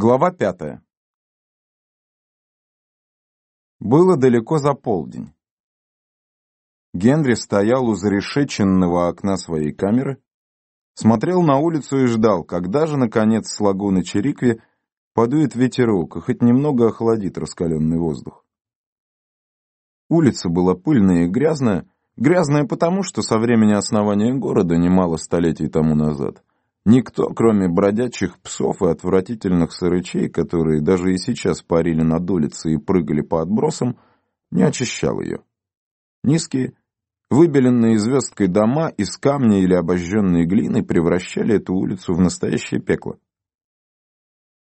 Глава пятая. Было далеко за полдень. Генри стоял у зарешеченного окна своей камеры, смотрел на улицу и ждал, когда же, наконец, с лагуны Черикви подует ветерок и хоть немного охладит раскаленный воздух. Улица была пыльная и грязная, грязная потому, что со времени основания города немало столетий тому назад Никто, кроме бродячих псов и отвратительных сырычей, которые даже и сейчас парили над улицей и прыгали по отбросам, не очищал ее. Низкие, выбеленные звездкой дома из камня или обожженной глины превращали эту улицу в настоящее пекло.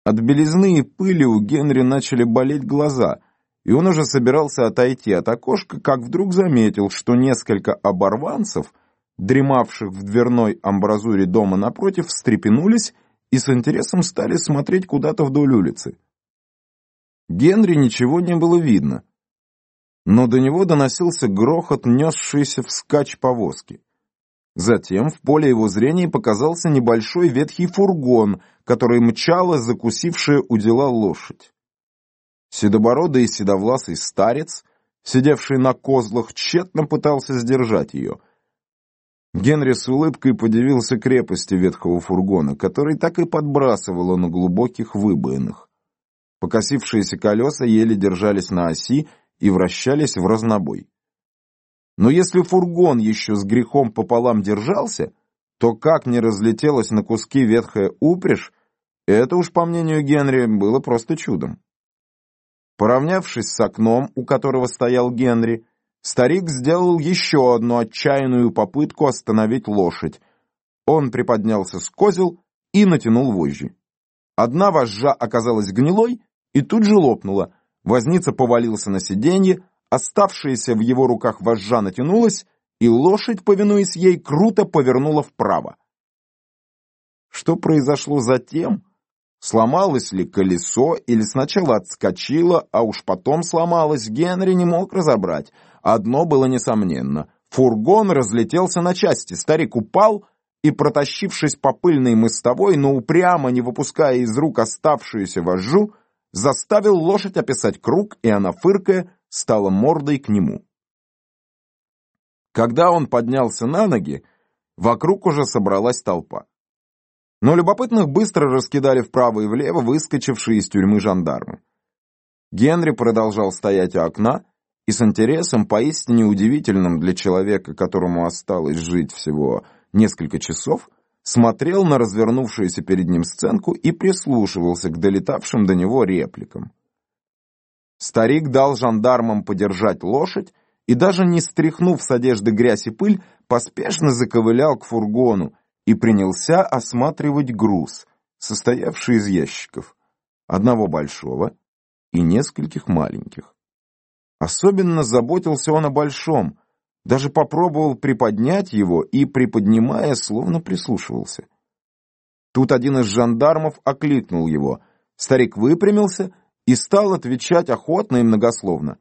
От белизны и пыли у Генри начали болеть глаза, и он уже собирался отойти от окошка, как вдруг заметил, что несколько оборванцев — дремавших в дверной амбразуре дома напротив, встрепенулись и с интересом стали смотреть куда-то вдоль улицы. Генри ничего не было видно, но до него доносился грохот, несшийся вскачь повозки. Затем в поле его зрения показался небольшой ветхий фургон, который мчала закусившая у дела лошадь. Седобородый и седовласый старец, сидевший на козлах, тщетно пытался сдержать ее — Генри с улыбкой подивился крепости ветхого фургона, который так и подбрасывало на глубоких выбоинах. Покосившиеся колеса еле держались на оси и вращались в разнобой. Но если фургон еще с грехом пополам держался, то как не разлетелась на куски ветхая упряжь, это уж, по мнению Генри, было просто чудом. Поравнявшись с окном, у которого стоял Генри, Старик сделал еще одну отчаянную попытку остановить лошадь. Он приподнялся с козел и натянул вожжи. Одна вожжа оказалась гнилой и тут же лопнула. Возница повалился на сиденье, оставшаяся в его руках вожжа натянулась, и лошадь, повинуясь ей, круто повернула вправо. Что произошло затем? Сломалось ли колесо или сначала отскочило, а уж потом сломалось, Генри не мог разобрать — Одно было несомненно. Фургон разлетелся на части, старик упал и, протащившись по пыльной мостовой, но упрямо не выпуская из рук оставшуюся вожжу, заставил лошадь описать круг, и она, фыркая, стала мордой к нему. Когда он поднялся на ноги, вокруг уже собралась толпа. Но любопытных быстро раскидали вправо и влево выскочившие из тюрьмы жандармы. Генри продолжал стоять у окна, и с интересом, поистине удивительным для человека, которому осталось жить всего несколько часов, смотрел на развернувшуюся перед ним сценку и прислушивался к долетавшим до него репликам. Старик дал жандармам подержать лошадь и, даже не стряхнув с одежды грязь и пыль, поспешно заковылял к фургону и принялся осматривать груз, состоявший из ящиков, одного большого и нескольких маленьких. Особенно заботился он о большом, даже попробовал приподнять его и, приподнимая, словно прислушивался. Тут один из жандармов окликнул его. Старик выпрямился и стал отвечать охотно и многословно.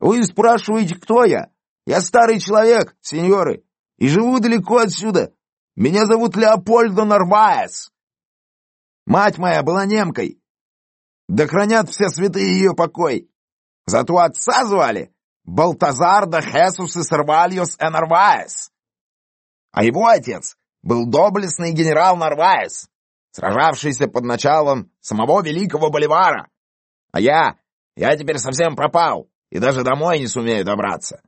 «Вы спрашиваете, кто я? Я старый человек, сеньоры, и живу далеко отсюда. Меня зовут Леопольдо Нарваес. Мать моя была немкой. Да хранят все святые ее покой. Зато отца звали Балтазар да Хесус и Сервальос э Нарваес. А его отец был доблестный генерал Нарваес, сражавшийся под началом самого великого Боливара. А я, я теперь совсем пропал и даже домой не сумею добраться.